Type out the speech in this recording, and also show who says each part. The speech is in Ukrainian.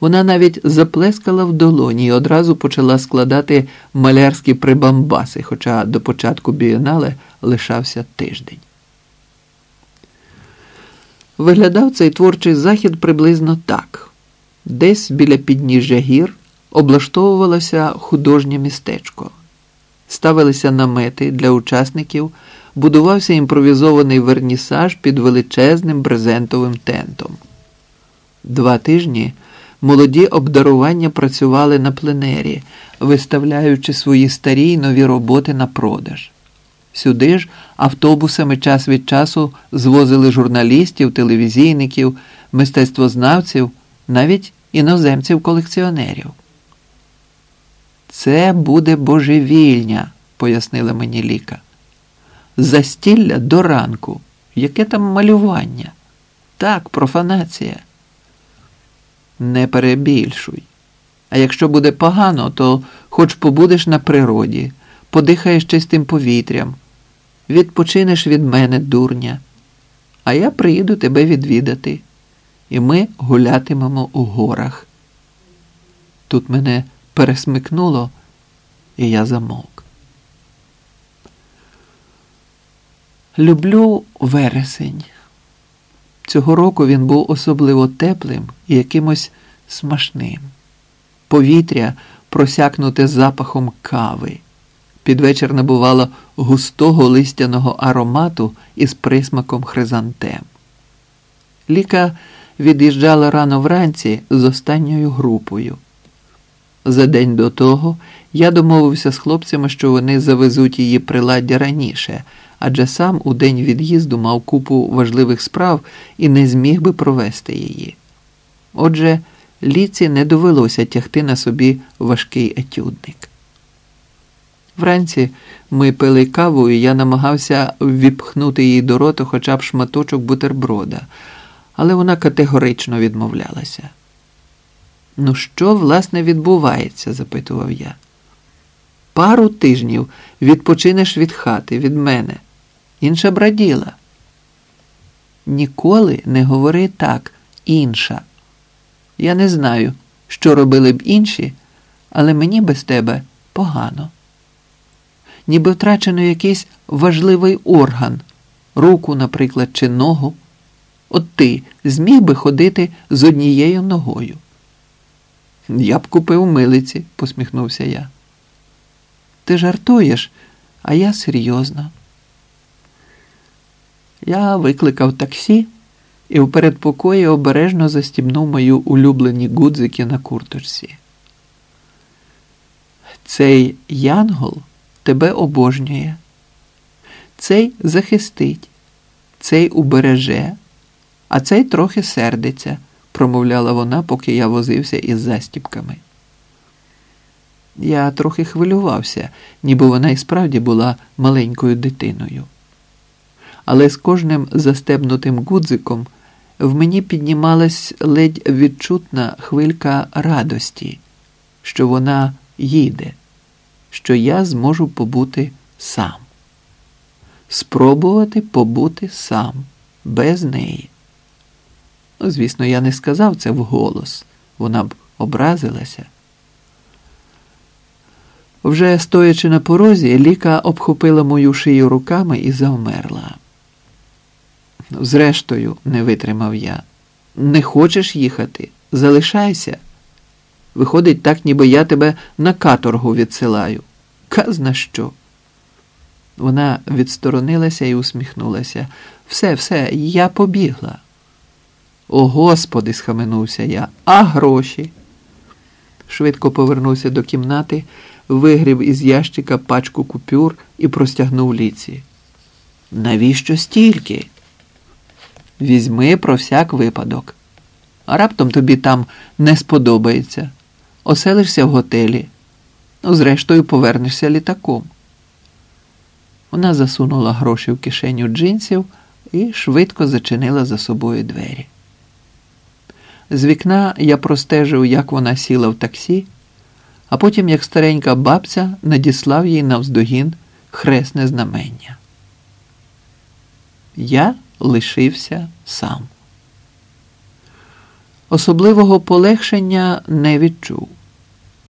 Speaker 1: Вона навіть заплескала в долоні і одразу почала складати малярські прибамбаси, хоча до початку бієнале лишався тиждень. Виглядав цей творчий захід приблизно так: десь біля підніжжя гір облаштовувалося художнє містечко, ставилися намети для учасників, будувався імпровізований вернісаж під величезним брезентовим тентом. Два тижні молоді обдарування працювали на пленері, виставляючи свої старі й нові роботи на продаж. Сюди ж автобусами час від часу звозили журналістів, телевізійників, мистецтвознавців, навіть іноземців-колекціонерів. Це буде божевільня, пояснила мені Ліка. Застілля до ранку. Яке там малювання? Так, профанація. Не перебільшуй. А якщо буде погано, то хоч побудеш на природі, подихаєш чистим повітрям, відпочинеш від мене, дурня, а я приїду тебе відвідати, і ми гулятимемо у горах. Тут мене пересмикнуло, і я замовк. Люблю вересень. Цього року він був особливо теплим і якимось смачним. Повітря просякнуте запахом кави. Під вечір набувало густого листяного аромату із присмаком хризантем. Ліка від'їжджала рано вранці з останньою групою. За день до того я домовився з хлопцями, що вони завезуть її приладдя раніше, адже сам у день від'їзду мав купу важливих справ і не зміг би провести її. Отже, ліці не довелося тягти на собі важкий етюдник. Вранці ми пили каву, і я намагався ввіпхнути їй до роту хоча б шматочок бутерброда, але вона категорично відмовлялася. Ну, що, власне, відбувається? запитував я. Пару тижнів відпочинеш від хати, від мене. Інша браділа. Ніколи не говори так, інша. Я не знаю, що робили б інші, але мені без тебе погано. Ніби втрачено якийсь важливий орган, руку, наприклад, чи ногу. От ти зміг би ходити з однією ногою. Я б купив милиці, посміхнувся я. Ти жартуєш, а я серйозно. Я викликав таксі і в передпокої обережно застібнув мою улюблені гудзики на курточці. Цей янгол тебе обожнює, цей захистить, цей убереже, а цей трохи сердиться промовляла вона, поки я возився із застіпками. Я трохи хвилювався, ніби вона і справді була маленькою дитиною. Але з кожним застебнутим гудзиком в мені піднімалась ледь відчутна хвилька радості, що вона їде, що я зможу побути сам, спробувати побути сам, без неї. Ну, звісно, я не сказав це вголос, вона б образилася. Вже стоячи на порозі, Ліка обхопила мою шию руками і завмерла. Зрештою, не витримав я. Не хочеш їхати? Залишайся. Виходить, так, ніби я тебе на каторгу відсилаю. Казна що. Вона відсторонилася і усміхнулася. Все, все, я побігла. О Господи, схаменувся я, а гроші. Швидко повернувся до кімнати, вигрів із ящика пачку купюр і простягнув ліці. Навіщо стільки? Візьми про всяк випадок. А раптом тобі там не сподобається. Оселишся в готелі. Ну, зрештою, повернешся літаком. Вона засунула гроші в кишеню джинсів і швидко зачинила за собою двері. З вікна я простежив, як вона сіла в таксі, а потім, як старенька бабця, надіслав їй навздогін хресне знамення. Я лишився сам. особливого полегшення не відчув.